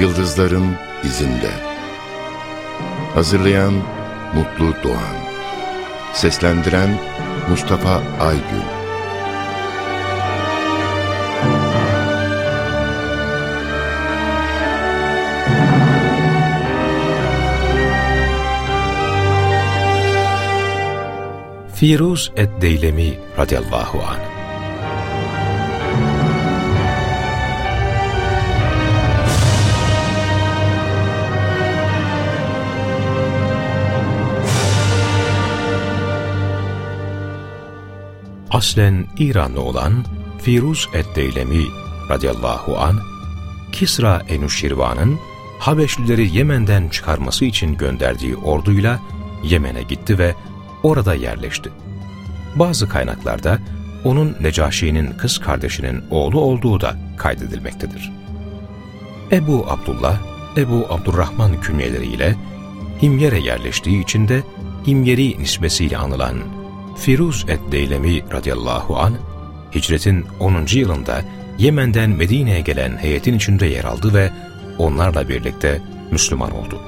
Yıldızların izinde. Hazırlayan Mutlu Doğan. Seslendiren Mustafa Aygün. Firuz et-Deylemi radıyallahu anh aslen İranlı olan Firuz et-Deylemi radıyallahu an Kisra Enuşirvan'ın Habeşlileri Yemen'den çıkarması için gönderdiği orduyla Yemen'e gitti ve orada yerleşti. Bazı kaynaklarda onun Necaşi'nin kız kardeşinin oğlu olduğu da kaydedilmektedir. Ebu Abdullah, Ebu Abdurrahman künyeleriyle Himyer'e yerleştiği için de Himyeri nisbesiyle anılan Firuz et-Deylemi radıyallahu an hicretin 10. yılında Yemen'den Medine'ye gelen heyetin içinde yer aldı ve onlarla birlikte Müslüman oldu.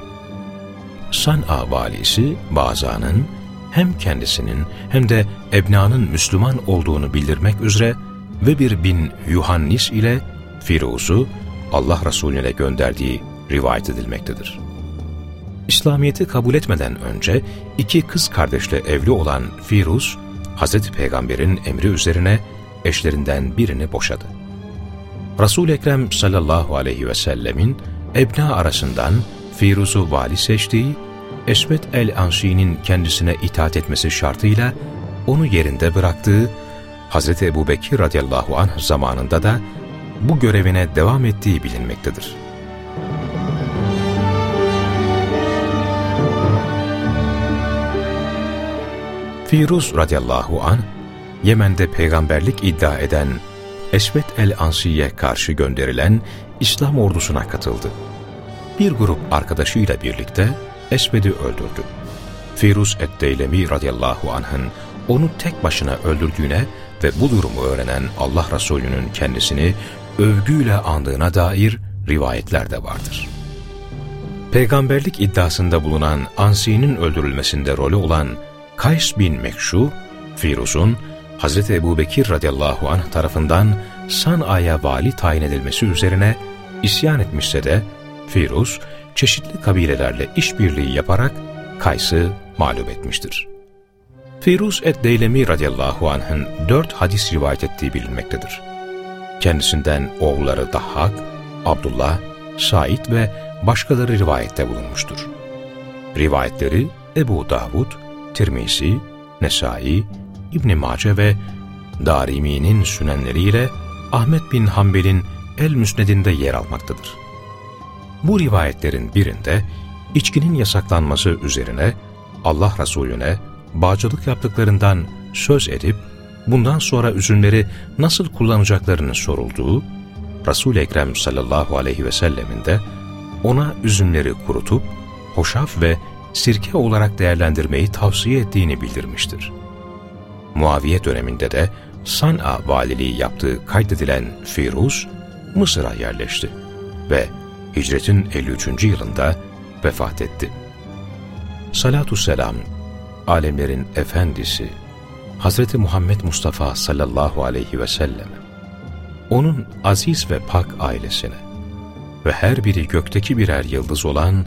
San'a valisi Baza'nın hem kendisinin hem de Ebna'nın Müslüman olduğunu bildirmek üzere ve bir bin Yuhannis ile Firuz'u Allah Resulüne gönderdiği rivayet edilmektedir. İslamiyet'i kabul etmeden önce iki kız kardeşle evli olan Firuz, Hz. Peygamber'in emri üzerine eşlerinden birini boşadı. Resul-i Ekrem sallallahu aleyhi ve sellemin ebna arasından Firuz'u vali seçtiği, Esmet el-Ansi'nin kendisine itaat etmesi şartıyla onu yerinde bıraktığı, Hz. Ebu Bekir radıyallahu anh zamanında da bu görevine devam ettiği bilinmektedir. Firuz radıyallahu an Yemen'de peygamberlik iddia eden Esvet el-Ansi'ye karşı gönderilen İslam ordusuna katıldı. Bir grup arkadaşıyla birlikte Esved'i öldürdü. Firuz et-Deylemi radıyallahu anh'ın onu tek başına öldürdüğüne ve bu durumu öğrenen Allah Resulü'nün kendisini övgüyle andığına dair rivayetler de vardır. Peygamberlik iddiasında bulunan Ansi'nin öldürülmesinde rolü olan Kays bin Mekşu, Firuz'un Hz. Ebu Bekir radıyallahu anh tarafından San'a'ya vali tayin edilmesi üzerine isyan etmişse de Firuz çeşitli kabilelerle işbirliği yaparak Kays'ı mağlup etmiştir. Firuz et-Deylemi radıyallahu anh'ın dört hadis rivayet ettiği bilinmektedir. Kendisinden oğulları Dahhak, Abdullah, Said ve başkaları rivayette bulunmuştur. Rivayetleri Ebu Davud, Tirmizi, Nesai, İbn Mace ve Darimi'nin sünenleriyle Ahmet bin Hanbel'in El-Müsned'inde yer almaktadır. Bu rivayetlerin birinde içkinin yasaklanması üzerine Allah Resulüne bağcılık yaptıklarından söz edip bundan sonra üzümleri nasıl kullanacaklarını sorulduğu, Resul-i Ekrem sallallahu aleyhi ve sellemin de ona üzümleri kurutup hoşaf ve sirke olarak değerlendirmeyi tavsiye ettiğini bildirmiştir. Muaviye döneminde de San'a valiliği yaptığı kaydedilen Firuz, Mısır'a yerleşti ve hicretin 53. yılında vefat etti. Salatü selam, alemlerin efendisi, Hz. Muhammed Mustafa sallallahu aleyhi ve selleme, onun aziz ve pak ailesine ve her biri gökteki birer yıldız olan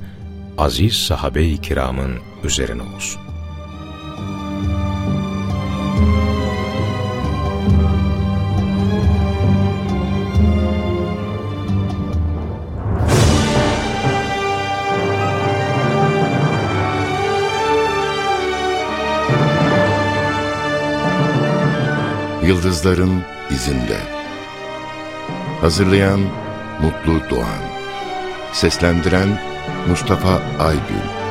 aziz sahabe-i kiramın üzerine olsun. Yıldızların izinde. Hazırlayan Mutlu Doğan. Seslendiren Mustafa Aygün